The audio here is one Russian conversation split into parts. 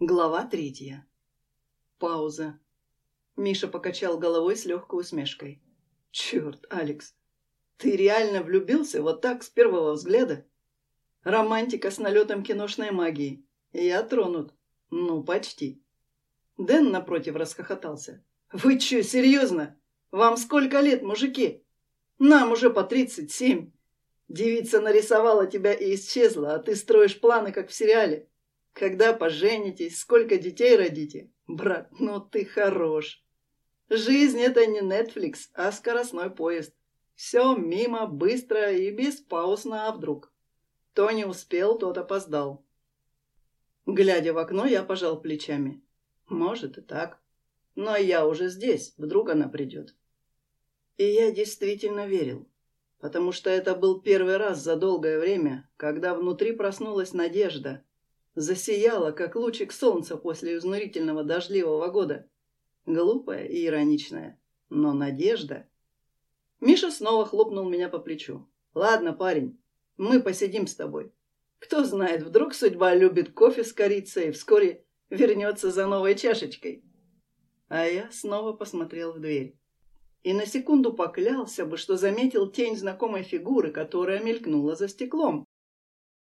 Глава третья. Пауза. Миша покачал головой с легкой усмешкой. «Черт, Алекс, ты реально влюбился вот так с первого взгляда? Романтика с налетом киношной магии. Я тронут. Ну, почти». Дэн, напротив, расхохотался. «Вы че, серьезно? Вам сколько лет, мужики? Нам уже по тридцать семь. Девица нарисовала тебя и исчезла, а ты строишь планы, как в сериале. Когда поженитесь, сколько детей родите? Брат, ну ты хорош. Жизнь — это не Netflix, а скоростной поезд. Все мимо, быстро и без пауз на «а вдруг». Кто не успел, тот опоздал. Глядя в окно, я пожал плечами. Может и так. Но я уже здесь, вдруг она придет. И я действительно верил потому что это был первый раз за долгое время, когда внутри проснулась надежда. Засияла, как лучик солнца после изнурительного дождливого года. Глупая и ироничная, но надежда. Миша снова хлопнул меня по плечу. «Ладно, парень, мы посидим с тобой. Кто знает, вдруг судьба любит кофе с корицей и вскоре вернется за новой чашечкой». А я снова посмотрел в дверь и на секунду поклялся бы, что заметил тень знакомой фигуры, которая мелькнула за стеклом.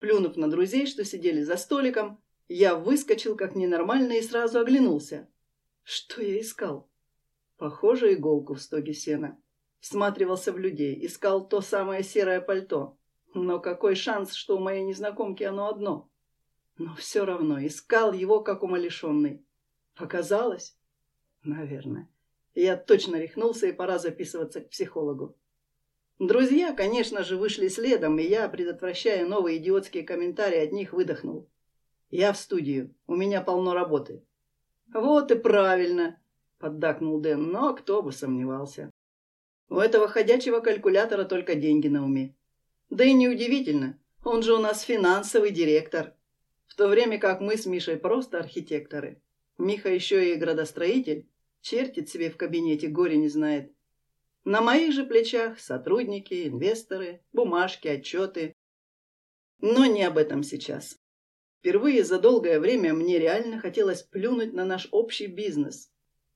Плюнув на друзей, что сидели за столиком, я выскочил как ненормальный и сразу оглянулся. Что я искал? Похоже, иголку в стоге сена. Всматривался в людей, искал то самое серое пальто. Но какой шанс, что у моей незнакомки оно одно? Но все равно искал его, как умалишенный. Показалось? Наверное. Я точно рехнулся, и пора записываться к психологу. Друзья, конечно же, вышли следом, и я, предотвращая новые идиотские комментарии от них, выдохнул. Я в студию, у меня полно работы. Вот и правильно, поддакнул Дэн, но кто бы сомневался. У этого ходячего калькулятора только деньги на уме. Да и неудивительно, он же у нас финансовый директор. В то время как мы с Мишей просто архитекторы. Миха еще и градостроитель, Чертит себе в кабинете, горе не знает. На моих же плечах сотрудники, инвесторы, бумажки, отчеты. Но не об этом сейчас. Впервые за долгое время мне реально хотелось плюнуть на наш общий бизнес,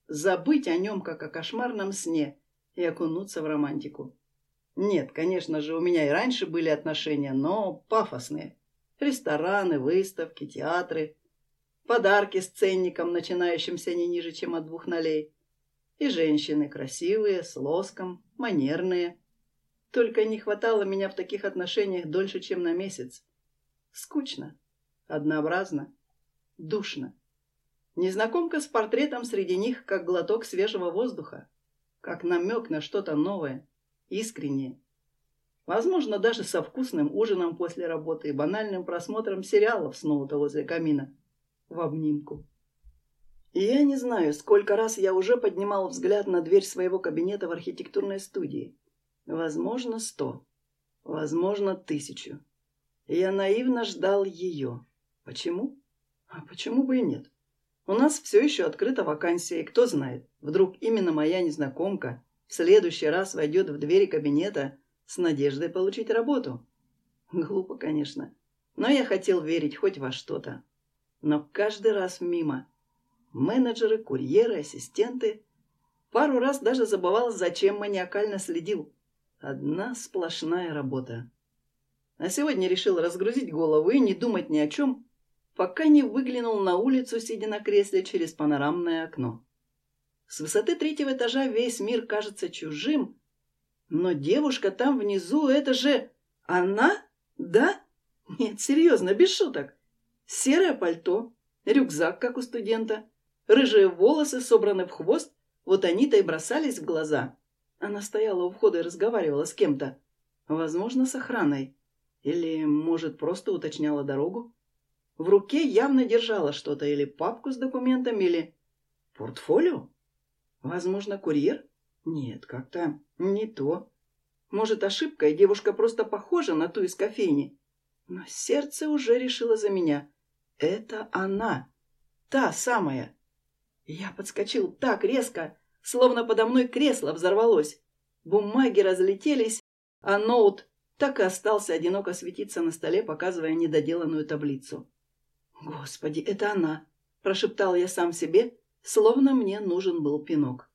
забыть о нем, как о кошмарном сне, и окунуться в романтику. Нет, конечно же, у меня и раньше были отношения, но пафосные. Рестораны, выставки, театры, подарки с ценником, начинающимся не ниже, чем от двух нолей. И женщины красивые, с лоском, манерные. Только не хватало меня в таких отношениях дольше, чем на месяц. Скучно, однообразно, душно. Незнакомка с портретом среди них, как глоток свежего воздуха, как намек на что-то новое, искреннее. Возможно, даже со вкусным ужином после работы и банальным просмотром сериалов снова-то возле камина в обнимку. И я не знаю, сколько раз я уже поднимал взгляд на дверь своего кабинета в архитектурной студии. Возможно, сто. Возможно, тысячу. Я наивно ждал ее. Почему? А почему бы и нет? У нас все еще открыта вакансия, и кто знает, вдруг именно моя незнакомка в следующий раз войдет в двери кабинета с надеждой получить работу. Глупо, конечно, но я хотел верить хоть во что-то но каждый раз мимо. Менеджеры, курьеры, ассистенты. Пару раз даже забывал, зачем маниакально следил. Одна сплошная работа. А сегодня решил разгрузить голову и не думать ни о чем, пока не выглянул на улицу, сидя на кресле через панорамное окно. С высоты третьего этажа весь мир кажется чужим, но девушка там внизу — это же... Она? Да? Нет, серьезно, без шуток. Серое пальто, рюкзак, как у студента, рыжие волосы собраны в хвост, вот они-то и бросались в глаза. Она стояла у входа и разговаривала с кем-то. Возможно, с охраной. Или, может, просто уточняла дорогу. В руке явно держала что-то, или папку с документами, или портфолио. Возможно, курьер? Нет, как-то не то. Может, ошибка, и девушка просто похожа на ту из кофейни. Но сердце уже решило за меня. Это она. Та самая. Я подскочил так резко, словно подо мной кресло взорвалось. Бумаги разлетелись, а ноут так и остался одиноко светиться на столе, показывая недоделанную таблицу. «Господи, это она!» – прошептал я сам себе, словно мне нужен был пинок.